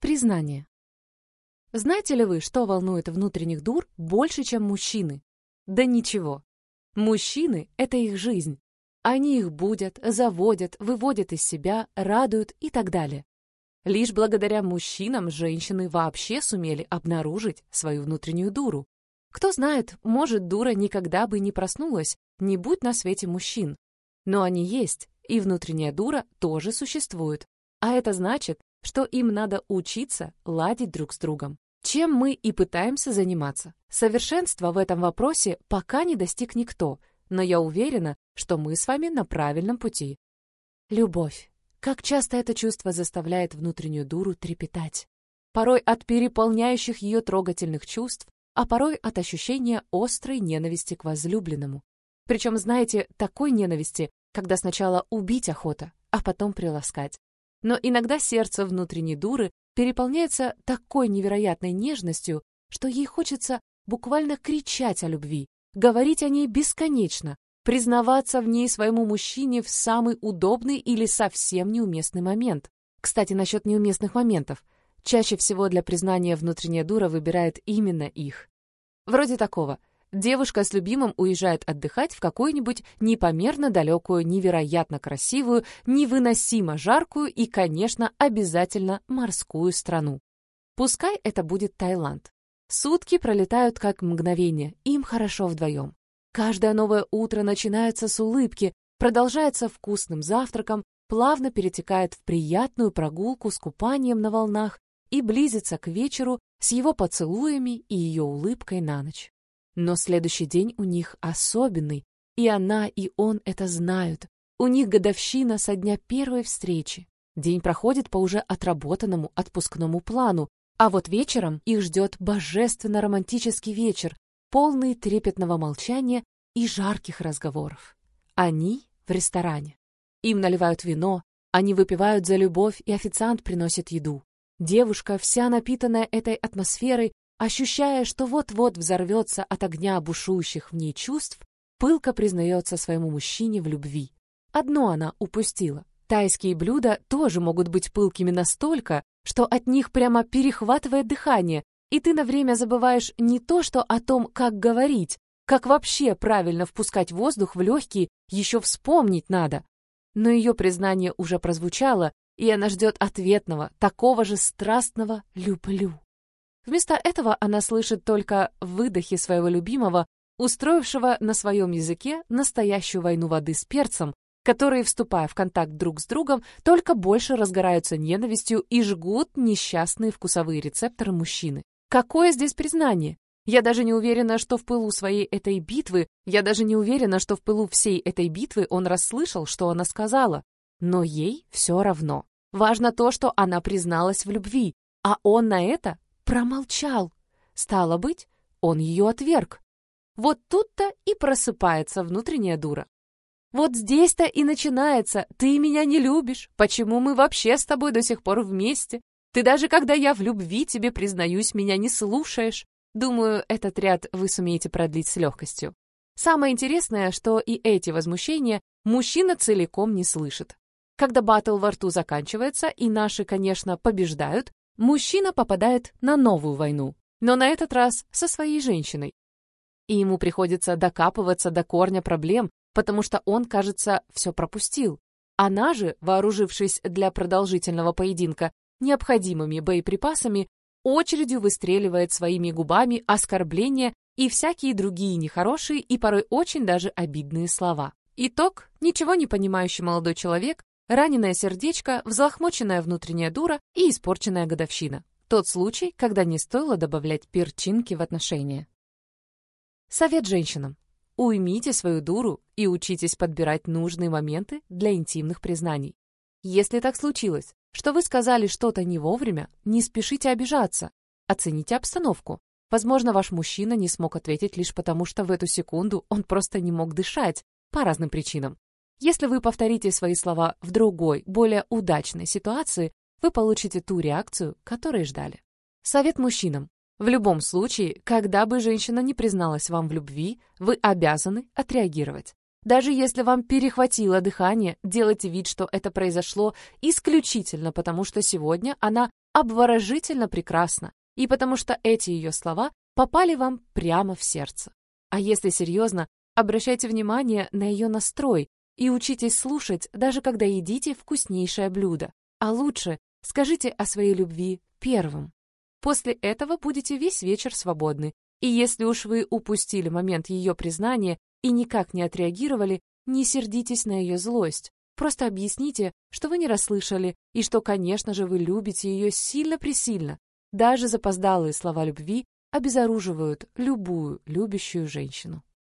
Признание. Знаете ли вы, что волнует внутренних дур больше, чем мужчины? Да ничего. Мужчины — это их жизнь. Они их будят, заводят, выводят из себя, радуют и так далее. Лишь благодаря мужчинам женщины вообще сумели обнаружить свою внутреннюю дуру. Кто знает, может, дура никогда бы не проснулась, не будь на свете мужчин. Но они есть, и внутренняя дура тоже существует. А это значит, что им надо учиться ладить друг с другом. Чем мы и пытаемся заниматься. Совершенства в этом вопросе пока не достиг никто, но я уверена, что мы с вами на правильном пути. Любовь. Как часто это чувство заставляет внутреннюю дуру трепетать. Порой от переполняющих ее трогательных чувств, а порой от ощущения острой ненависти к возлюбленному. Причем, знаете, такой ненависти, когда сначала убить охота, а потом приласкать. Но иногда сердце внутренней дуры переполняется такой невероятной нежностью, что ей хочется буквально кричать о любви, говорить о ней бесконечно, признаваться в ней своему мужчине в самый удобный или совсем неуместный момент. Кстати, насчет неуместных моментов. Чаще всего для признания внутренняя дура выбирает именно их. Вроде такого. Девушка с любимым уезжает отдыхать в какую-нибудь непомерно далекую, невероятно красивую, невыносимо жаркую и, конечно, обязательно морскую страну. Пускай это будет Таиланд. Сутки пролетают как мгновение, им хорошо вдвоем. Каждое новое утро начинается с улыбки, продолжается вкусным завтраком, плавно перетекает в приятную прогулку с купанием на волнах и близится к вечеру с его поцелуями и ее улыбкой на ночь. Но следующий день у них особенный, и она, и он это знают. У них годовщина со дня первой встречи. День проходит по уже отработанному отпускному плану, а вот вечером их ждет божественно-романтический вечер, полный трепетного молчания и жарких разговоров. Они в ресторане. Им наливают вино, они выпивают за любовь, и официант приносит еду. Девушка, вся напитанная этой атмосферой, Ощущая, что вот-вот взорвется от огня бушующих в ней чувств, пылко признается своему мужчине в любви. Одно она упустила. Тайские блюда тоже могут быть пылкими настолько, что от них прямо перехватывает дыхание, и ты на время забываешь не то, что о том, как говорить, как вообще правильно впускать воздух в легкие, еще вспомнить надо. Но ее признание уже прозвучало, и она ждет ответного, такого же страстного «люблю». Вместо этого она слышит только выдохи своего любимого, устроившего на своем языке настоящую войну воды с перцем, которые, вступая в контакт друг с другом, только больше разгораются ненавистью и жгут несчастные вкусовые рецепторы мужчины. Какое здесь признание? Я даже не уверена, что в пылу своей этой битвы, я даже не уверена, что в пылу всей этой битвы он расслышал, что она сказала. Но ей все равно. Важно то, что она призналась в любви, а он на это Промолчал. Стало быть, он ее отверг. Вот тут-то и просыпается внутренняя дура. Вот здесь-то и начинается «ты меня не любишь, почему мы вообще с тобой до сих пор вместе? Ты даже когда я в любви тебе признаюсь, меня не слушаешь». Думаю, этот ряд вы сумеете продлить с легкостью. Самое интересное, что и эти возмущения мужчина целиком не слышит. Когда батл во рту заканчивается, и наши, конечно, побеждают, мужчина попадает на новую войну, но на этот раз со своей женщиной. И ему приходится докапываться до корня проблем, потому что он, кажется, все пропустил. Она же, вооружившись для продолжительного поединка необходимыми боеприпасами, очередью выстреливает своими губами оскорбления и всякие другие нехорошие и порой очень даже обидные слова. Итог – ничего не понимающий молодой человек раненое сердечко, взлохмоченная внутренняя дура и испорченная годовщина. Тот случай, когда не стоило добавлять перчинки в отношения. Совет женщинам. Уймите свою дуру и учитесь подбирать нужные моменты для интимных признаний. Если так случилось, что вы сказали что-то не вовремя, не спешите обижаться. Оцените обстановку. Возможно, ваш мужчина не смог ответить лишь потому, что в эту секунду он просто не мог дышать по разным причинам. Если вы повторите свои слова в другой, более удачной ситуации, вы получите ту реакцию, которой ждали. Совет мужчинам. В любом случае, когда бы женщина не призналась вам в любви, вы обязаны отреагировать. Даже если вам перехватило дыхание, делайте вид, что это произошло исключительно потому, что сегодня она обворожительно прекрасна, и потому что эти ее слова попали вам прямо в сердце. А если серьезно, обращайте внимание на ее настрой и учитесь слушать, даже когда едите вкуснейшее блюдо. А лучше скажите о своей любви первым. После этого будете весь вечер свободны, и если уж вы упустили момент ее признания и никак не отреагировали, не сердитесь на ее злость. Просто объясните, что вы не расслышали, и что, конечно же, вы любите ее сильно-пресильно. Даже запоздалые слова любви обезоруживают любую любящую женщину.